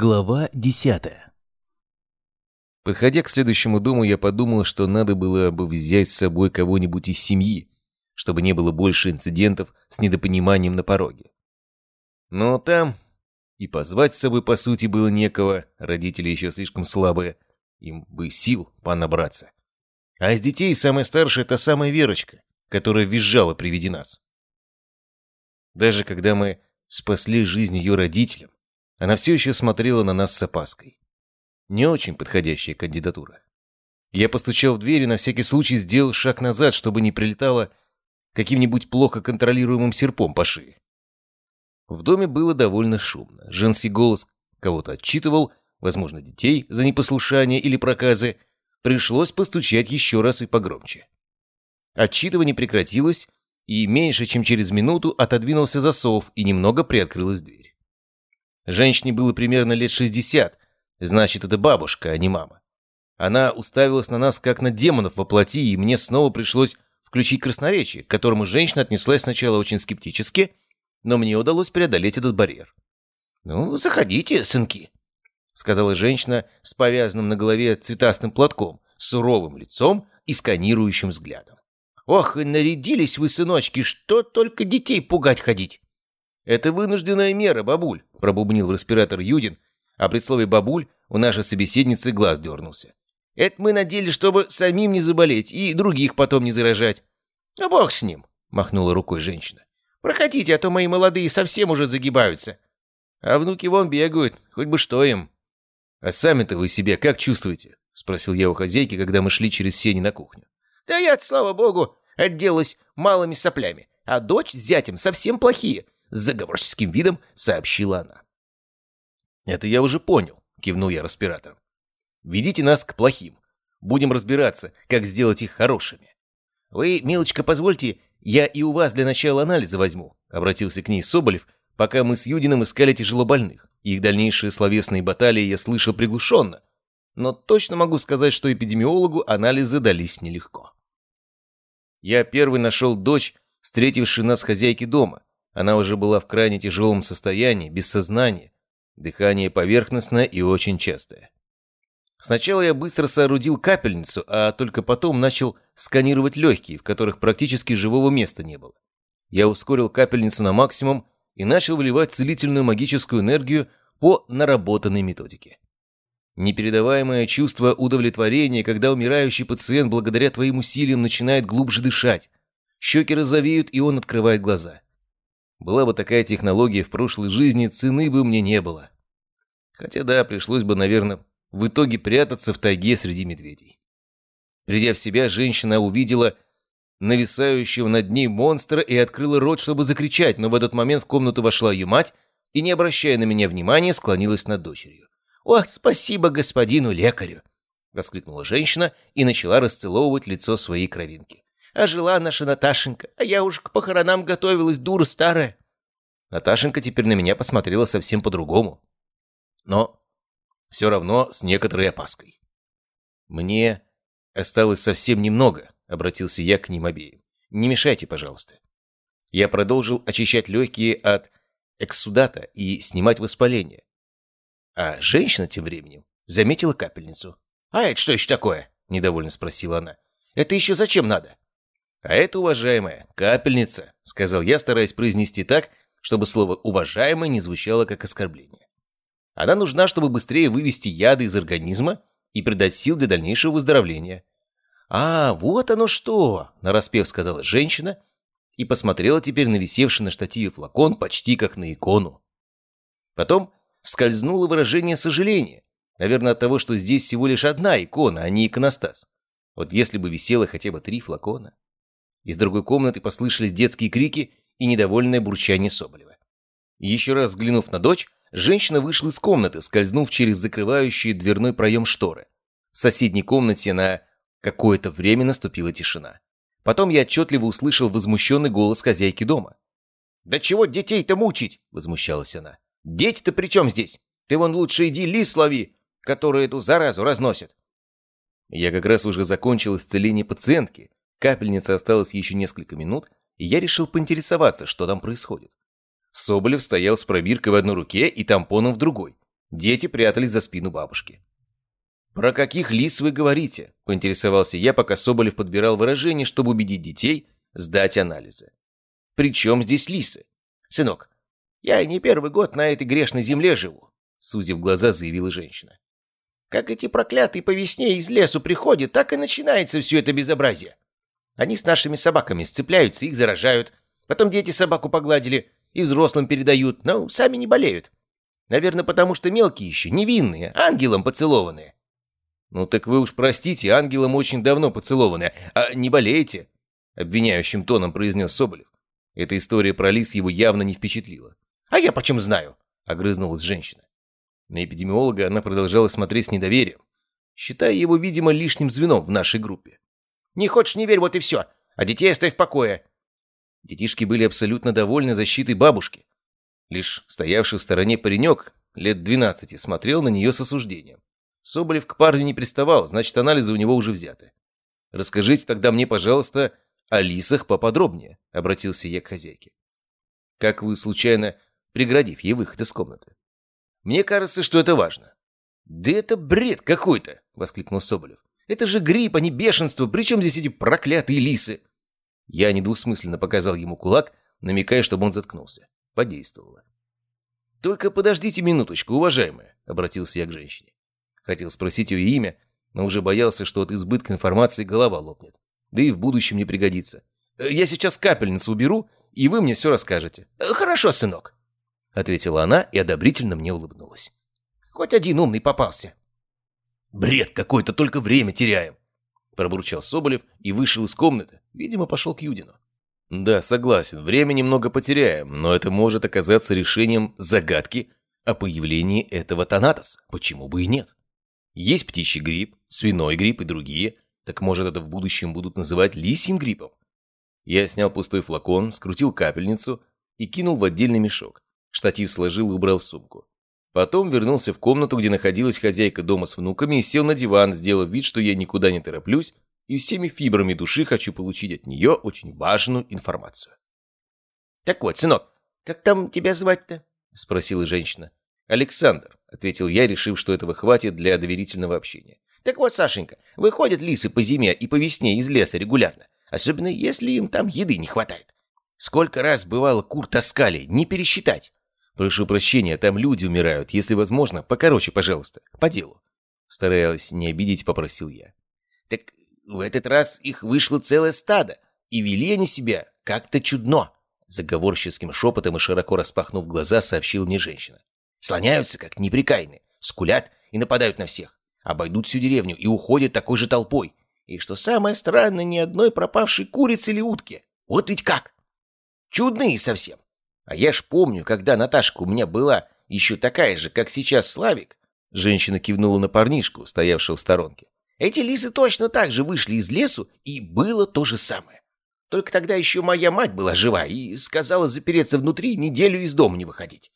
Глава десятая. Подходя к следующему дому, я подумал, что надо было бы взять с собой кого-нибудь из семьи, чтобы не было больше инцидентов с недопониманием на пороге. Но там и позвать с собой, по сути, было некого, родители еще слишком слабые, им бы сил понабраться. А из детей самая старшая — та самая Верочка, которая визжала при виде нас. Даже когда мы спасли жизнь ее родителям, она все еще смотрела на нас с опаской. Не очень подходящая кандидатура. Я постучал в дверь и на всякий случай сделал шаг назад, чтобы не прилетало каким-нибудь плохо контролируемым серпом по шее. В доме было довольно шумно. Женский голос кого-то отчитывал, возможно, детей за непослушание или проказы. Пришлось постучать еще раз и погромче. Отчитывание прекратилось, и меньше чем через минуту отодвинулся засов, и немного приоткрылась дверь. Женщине было примерно лет 60, значит, это бабушка, а не мама. Она уставилась на нас, как на демонов во плоти, и мне снова пришлось включить красноречие, к которому женщина отнеслась сначала очень скептически, но мне удалось преодолеть этот барьер. «Ну, заходите, сынки», — сказала женщина с повязанным на голове цветастым платком, суровым лицом и сканирующим взглядом. «Ох, нарядились вы, сыночки, что только детей пугать ходить!» «Это вынужденная мера, бабуль», — пробубнил в респиратор Юдин, а при слове «бабуль» у нашей собеседницы глаз дернулся. «Это мы надели, чтобы самим не заболеть и других потом не заражать». «А бог с ним», — махнула рукой женщина. «Проходите, а то мои молодые совсем уже загибаются. А внуки вон бегают, хоть бы что им». «А сами-то вы себя как чувствуете?» — спросил я у хозяйки, когда мы шли через сени на кухню. «Да я, слава богу, отделалась малыми соплями, а дочь с зятем совсем плохие» с заговорческим видом сообщила она. «Это я уже понял», — кивнул я респиратором. «Ведите нас к плохим. Будем разбираться, как сделать их хорошими». «Вы, милочка, позвольте, я и у вас для начала анализа возьму», — обратился к ней Соболев, пока мы с Юдиным искали тяжелобольных. Их дальнейшие словесные баталии я слышал приглушенно, но точно могу сказать, что эпидемиологу анализы дались нелегко. Я первый нашел дочь, встретившей нас хозяйки дома, она уже была в крайне тяжелом состоянии, без сознания. Дыхание поверхностное и очень частое. Сначала я быстро соорудил капельницу, а только потом начал сканировать легкие, в которых практически живого места не было. Я ускорил капельницу на максимум и начал вливать целительную магическую энергию по наработанной методике. Непередаваемое чувство удовлетворения, когда умирающий пациент благодаря твоим усилиям начинает глубже дышать. Щеки розовеют, и он открывает глаза. Была бы такая технология в прошлой жизни, цены бы мне не было. Хотя да, пришлось бы, наверное, в итоге прятаться в тайге среди медведей. Придя в себя, женщина увидела нависающего над ней монстра и открыла рот, чтобы закричать, но в этот момент в комнату вошла ее мать и, не обращая на меня внимания, склонилась над дочерью. «Ох, спасибо господину лекарю!» — воскликнула женщина и начала расцеловывать лицо своей кровинки. А жила наша Наташенька, а я уж к похоронам готовилась, дура старая. Наташенька теперь на меня посмотрела совсем по-другому. Но все равно с некоторой опаской. «Мне осталось совсем немного», — обратился я к ним обеим. «Не мешайте, пожалуйста». Я продолжил очищать легкие от экссудата и снимать воспаление. А женщина тем временем заметила капельницу. «А это что еще такое?» — недовольно спросила она. «Это еще зачем надо?» «А это, уважаемая, капельница», — сказал я, стараясь произнести так, чтобы слово «уважаемая» не звучало как оскорбление. «Она нужна, чтобы быстрее вывести яды из организма и придать сил для дальнейшего выздоровления». «А, вот оно что!» — нараспев сказала женщина и посмотрела теперь на висевший на штативе флакон почти как на икону. Потом скользнуло выражение сожаления, наверное, от того, что здесь всего лишь одна икона, а не иконостас. Вот если бы висело хотя бы три флакона. Из другой комнаты послышались детские крики и недовольное бурчание Соболева. Еще раз взглянув на дочь, женщина вышла из комнаты, скользнув через закрывающие дверной проем шторы. В соседней комнате на какое-то время наступила тишина. Потом я отчетливо услышал возмущенный голос хозяйки дома. «Да чего детей-то мучить?» – возмущалась она. «Дети-то при чем здесь? Ты вон лучше иди лис лови, который эту заразу разносит». Я как раз уже закончил исцеление пациентки, Капельница осталось еще несколько минут, и я решил поинтересоваться, что там происходит. Соболев стоял с пробиркой в одной руке и тампоном в другой. Дети прятались за спину бабушки. «Про каких лис вы говорите?» – поинтересовался я, пока Соболев подбирал выражение, чтобы убедить детей сдать анализы. «При чем здесь лисы?» «Сынок, я не первый год на этой грешной земле живу», – сузив глаза, заявила женщина. «Как эти проклятые по весне из лесу приходят, так и начинается все это безобразие. Они с нашими собаками сцепляются, их заражают. Потом дети собаку погладили и взрослым передают, но сами не болеют. Наверное, потому что мелкие еще, невинные, ангелом поцелованные. «Ну так вы уж простите, ангелом очень давно поцелованы, а не болеете?» Обвиняющим тоном произнес Соболев. Эта история про лис его явно не впечатлила. «А я почем знаю?» — огрызнулась женщина. На эпидемиолога она продолжала смотреть с недоверием, считая его, видимо, лишним звеном в нашей группе. «Не хочешь, не верь, вот и все. А детей оставь в покое». Детишки были абсолютно довольны защитой бабушки. Лишь стоявший в стороне паренек лет двенадцати смотрел на нее с осуждением. Соболев к парню не приставал, значит, анализы у него уже взяты. «Расскажите тогда мне, пожалуйста, о лисах поподробнее», — обратился я к хозяйке. «Как вы, случайно, преградив ей выход из комнаты?» «Мне кажется, что это важно». «Да это бред какой-то!» — воскликнул Соболев. «Это же грипп, а не бешенство. Причем здесь эти проклятые лисы?» Я недвусмысленно показал ему кулак, намекая, чтобы он заткнулся. Подействовало. «Только подождите минуточку, уважаемая», — обратился я к женщине. Хотел спросить ее имя, но уже боялся, что от избытка информации голова лопнет. Да и в будущем не пригодится. «Э, «Я сейчас капельницу уберу, и вы мне все расскажете». «Э, «Хорошо, сынок», — ответила она и одобрительно мне улыбнулась. «Хоть один умный попался». «Бред какой-то, только время теряем», — пробурчал Соболев и вышел из комнаты. Видимо, пошел к Юдину. «Да, согласен, время немного потеряем, но это может оказаться решением загадки о появлении этого Танатоса. Почему бы и нет?» Есть птичий грипп, свиной грипп и другие. Так может, это в будущем будут называть лисьим гриппом? Я снял пустой флакон, скрутил капельницу и кинул в отдельный мешок. Штатив сложил и убрал в сумку. Потом вернулся в комнату, где находилась хозяйка дома с внуками, и сел на диван, сделав вид, что я никуда не тороплюсь, и всеми фибрами души хочу получить от нее очень важную информацию. «Так вот, сынок, как там тебя звать-то?» — спросила женщина. «Александр», — ответил я, решив, что этого хватит для доверительного общения. «Так вот, Сашенька, выходят лисы по зиме и по весне из леса регулярно, особенно если им там еды не хватает. Сколько раз, бывало, кур таскали, не пересчитать». «Прошу прощения, там люди умирают, если возможно, покороче, пожалуйста, по делу». Стараясь не обидеть, попросил я. «Так в этот раз их вышло целое стадо, и вели они себя как-то чудно», заговорческим шепотом и широко распахнув глаза, сообщил мне женщина. Слоняются, как неприкаянные, скулят и нападают на всех. Обойдут всю деревню и уходят такой же толпой. И что самое странное, ни одной пропавшей курицы или утки. Вот ведь как! Чудные совсем. А я ж помню, когда Наташка у меня была еще такая же, как сейчас Славик. Женщина кивнула на парнишку, стоявшего в сторонке. Эти лисы точно так же вышли из лесу, и было то же самое. Только тогда еще моя мать была жива и сказала запереться внутри неделю из дома не выходить.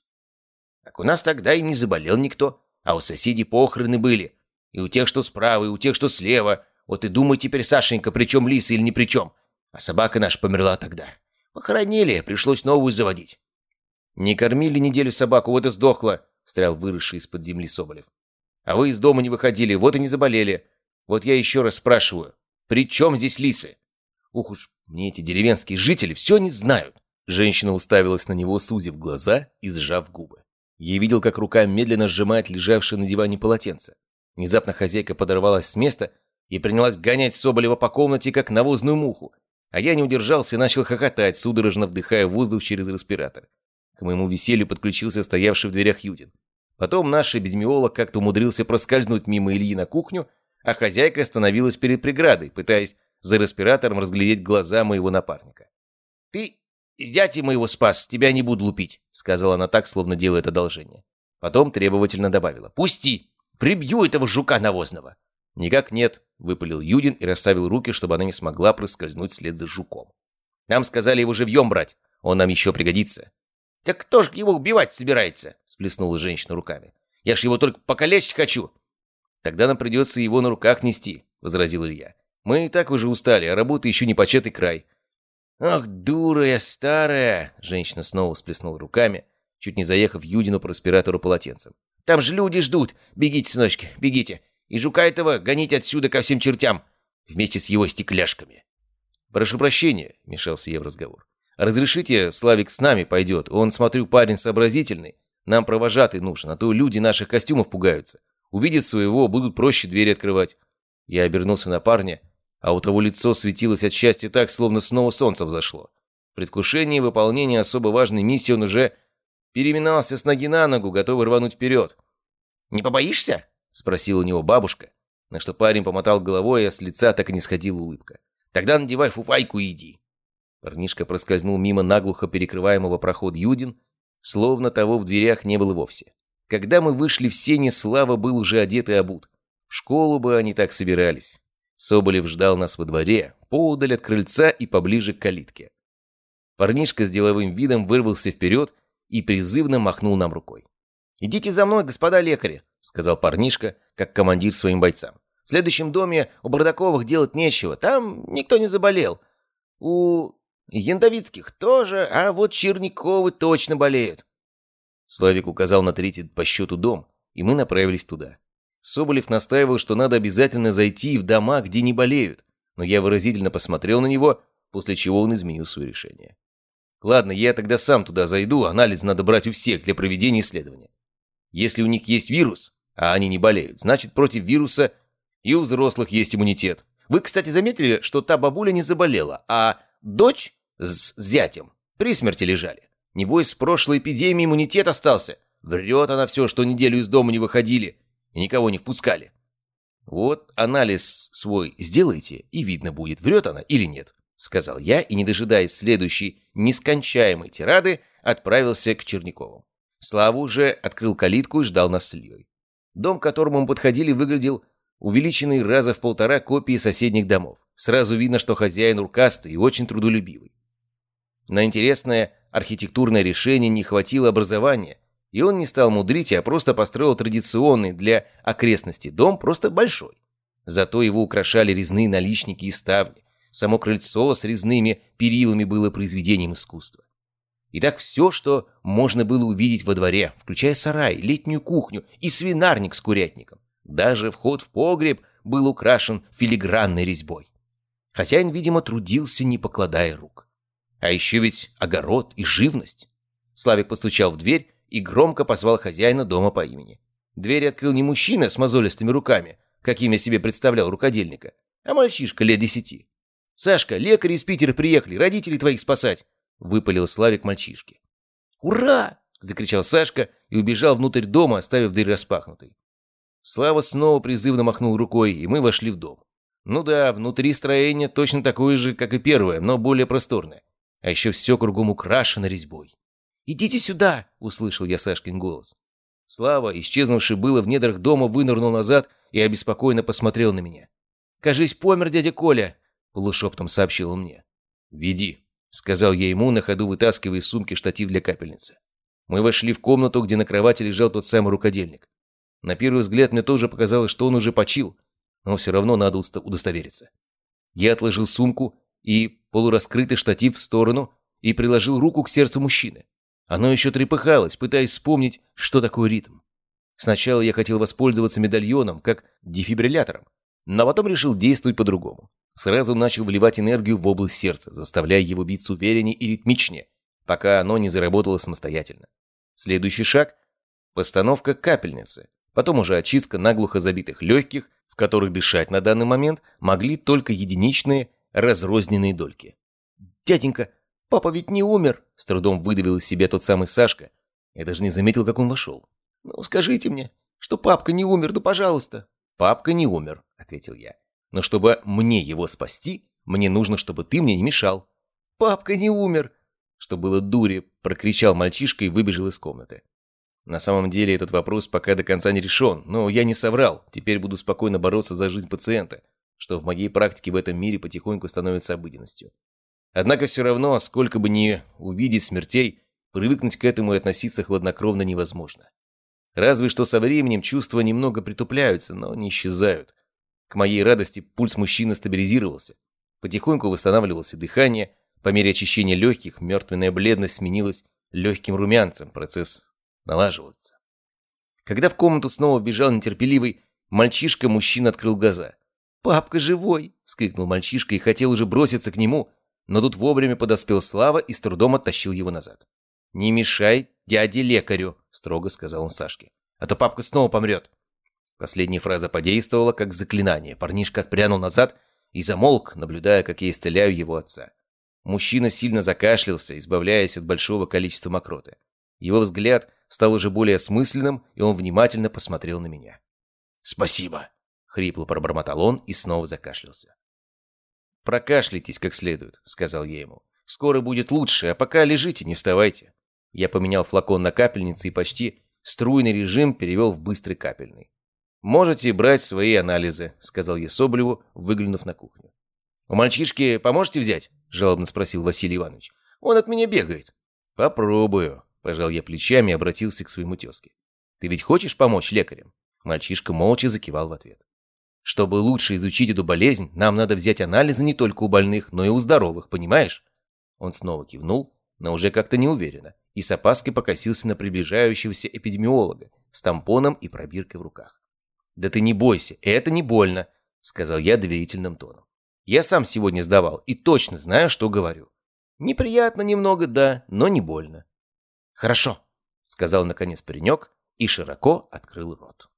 Так у нас тогда и не заболел никто, а у соседей похороны были. И у тех, что справа, и у тех, что слева. Вот и думай теперь, Сашенька, при чем лиса или ни при чем. А собака наша померла тогда. Похоронили, пришлось новую заводить. Не кормили неделю собаку, вот и сдохла, встрял выросший из-под земли Соболев. А вы из дома не выходили, вот и не заболели. Вот я еще раз спрашиваю, при чем здесь лисы? Ух уж, мне эти деревенские жители все не знают. Женщина уставилась на него, сузив глаза и сжав губы. Я видел, как рука медленно сжимает лежавшее на диване полотенце. Внезапно хозяйка подорвалась с места и принялась гонять Соболева по комнате, как навозную муху. А я не удержался и начал хохотать, судорожно вдыхая воздух через респиратор. К моему веселью подключился стоявший в дверях Юдин. Потом наш эпидемиолог как-то умудрился проскользнуть мимо Ильи на кухню, а хозяйка остановилась перед преградой, пытаясь за респиратором разглядеть глаза моего напарника. «Ты «Дядя моего спас, тебя не буду лупить», — сказала она так, словно делает одолжение. Потом требовательно добавила. «Пусти! Прибью этого жука навозного!» «Никак нет», — выпалил Юдин и расставил руки, чтобы она не смогла проскользнуть вслед за жуком. «Нам сказали его живьем брать, он нам еще пригодится». «Так кто ж его убивать собирается?» — сплеснула женщина руками. «Я ж его только покалечить хочу». «Тогда нам придется его на руках нести», — возразил Илья. «Мы и так уже устали, а работа еще не початый край. «Ах, дура я старая!» Женщина снова всплеснула руками, чуть не заехав Юдину по респиратору полотенцем. Там же люди ждут. Бегите, сыночки, бегите. И жука этого гоните отсюда ко всем чертям. Вместе с его стекляшками». «Прошу прощения», — мешался я в разговор. «Разрешите, Славик с нами пойдет. Он, смотрю, парень сообразительный. Нам провожатый нужен, а то люди наших костюмов пугаются. Увидят своего, будут проще двери открывать». Я обернулся на парня, а у того лицо светилось от счастья так, словно снова солнце взошло. В предвкушении выполнения особо важной миссии он уже переминался с ноги на ногу, готовый рвануть вперед. «Не побоишься?» — спросила у него бабушка, на что парень помотал головой, а с лица так и не сходила улыбка. «Тогда надевай фуфайку и иди». Парнишка проскользнул мимо наглухо перекрываемого прохода Юдин, словно того в дверях не было вовсе. Когда мы вышли в сене, Слава был уже одет и обут. В школу бы они так собирались. Соболев ждал нас во дворе, поудаль от крыльца и поближе к калитке. Парнишка с деловым видом вырвался вперед и призывно махнул нам рукой. «Идите за мной, господа лекари», — сказал парнишка, как командир своим бойцам. «В следующем доме у Бардаковых делать нечего, там никто не заболел. У Яндовицких тоже, а вот Черниковы точно болеют». Славик указал на третий по счету дом, и мы направились туда. Соболев настаивал, что надо обязательно зайти в дома, где не болеют, но я выразительно посмотрел на него, после чего он изменил свое решение. Ладно, я тогда сам туда зайду, анализ надо брать у всех для проведения исследования. Если у них есть вирус, а они не болеют, значит против вируса и у взрослых есть иммунитет. Вы, кстати, заметили, что та бабуля не заболела, а дочь с зятем при смерти лежали. Небось, с прошлой эпидемии иммунитет остался. Врет она все, что неделю из дома не выходили и никого не впускали. Вот анализ свой сделайте, и видно будет, врет она или нет, сказал я, и, не дожидаясь следующей нескончаемой тирады, отправился к Чернякову. Слава уже открыл калитку и ждал нас с Ильей. Дом, к которому мы подходили, выглядел увеличенный раза в полтора копии соседних домов. Сразу видно, что хозяин рукастый и очень трудолюбивый. На интересное архитектурное решение не хватило образования, и он не стал мудрить, а просто построил традиционный для окрестностей дом, просто большой. Зато его украшали резные наличники и ставни. Само крыльцо с резными перилами было произведением искусства. И так все, что можно было увидеть во дворе, включая сарай, летнюю кухню и свинарник с курятником. Даже вход в погреб был украшен филигранной резьбой. Хозяин, видимо, трудился, не покладая рук. А еще ведь огород и живность. Славик постучал в дверь и громко позвал хозяина дома по имени. Дверь открыл не мужчина с мозолистыми руками, каким я себе представлял рукодельника, а мальчишка лет десяти. «Сашка, лекари из Питера приехали, родителей твоих спасать!» — выпалил Славик мальчишке. «Ура!» — закричал Сашка и убежал внутрь дома, оставив дверь распахнутой. Слава снова призывно махнул рукой, и мы вошли в дом. Ну да, внутри строение точно такое же, как и первое, но более просторное. А еще все кругом украшено резьбой. «Идите сюда!» — услышал я Сашкин голос. Слава, исчезнувший было в недрах дома, вынырнул назад и обеспокоенно посмотрел на меня. «Кажись, помер дядя Коля!» — полушептом сообщил он мне. «Веди!» — сказал я ему, на ходу вытаскивая из сумки штатив для капельницы. Мы вошли в комнату, где на кровати лежал тот самый рукодельник. На первый взгляд мне тоже показалось, что он уже почил, но все равно надо удостовериться. Я отложил сумку и полураскрытый штатив в сторону и приложил руку к сердцу мужчины. Оно еще трепыхалось, пытаясь вспомнить, что такое ритм. Сначала я хотел воспользоваться медальоном, как дефибриллятором, но потом решил действовать по-другому. Сразу начал вливать энергию в область сердца, заставляя его биться увереннее и ритмичнее, пока оно не заработало самостоятельно. Следующий шаг – постановка капельницы, потом уже очистка наглухо забитых легких, в которых дышать на данный момент могли только единичные разрозненные дольки. «Дяденька, папа ведь не умер!» С трудом выдавил из себя тот самый Сашка. Я даже не заметил, как он вошел. «Ну, скажите мне, что папка не умер, да пожалуйста!» «Папка не умер», — ответил я. «Но чтобы мне его спасти, мне нужно, чтобы ты мне не мешал». «Папка не умер!» Что было дури, прокричал мальчишка и выбежал из комнаты. На самом деле этот вопрос пока до конца не решен, но я не соврал. Теперь буду спокойно бороться за жизнь пациента что в моей практике в этом мире потихоньку становится обыденностью. Однако все равно, сколько бы ни увидеть смертей, привыкнуть к этому и относиться хладнокровно невозможно. Разве что со временем чувства немного притупляются, но не исчезают. К моей радости пульс мужчины стабилизировался. Потихоньку восстанавливалось дыхание, по мере очищения легких мертвенная бледность сменилась легким румянцем, процесс налаживался. Когда в комнату снова вбежал нетерпеливый мальчишка, мужчина открыл глаза. «Папка живой!» — вскрикнул мальчишка и хотел уже броситься к нему, но тут вовремя подоспел Слава и с трудом оттащил его назад. «Не мешай дяде лекарю», — строго сказал он Сашке, «а то папка снова помрет». Последняя фраза подействовала, как заклинание. Парнишка отпрянул назад и замолк, наблюдая, как я исцеляю его отца. Мужчина сильно закашлялся, избавляясь от большого количества мокроты. Его взгляд стал уже более осмысленным, и он внимательно посмотрел на меня. «Спасибо!» — хрипло пробормотал он и снова закашлялся. «Прокашляйтесь как следует», — сказал я ему. «Скоро будет лучше, а пока лежите, не вставайте». Я поменял флакон на капельнице и почти струйный режим перевел в быстрый капельный. «Можете брать свои анализы», — сказал я Соболеву, выглянув на кухню. «У мальчишки поможете взять?» — жалобно спросил Василий Иванович. «Он от меня бегает». «Попробую», — пожал я плечами и обратился к своему тезке. «Ты ведь хочешь помочь лекарям?» Мальчишка молча закивал в ответ. Чтобы лучше изучить эту болезнь, нам надо взять анализы не только у больных, но и у здоровых, понимаешь?» Он снова кивнул, но уже как-то неуверенно, и с опаской покосился на приближающегося эпидемиолога с тампоном и пробиркой в руках. «Да ты не бойся, это не больно», — сказал я доверительным тоном. «Я сам сегодня сдавал и точно знаю, что говорю. Неприятно немного, да, но не больно». «Хорошо», — сказал наконец паренек и широко открыл рот.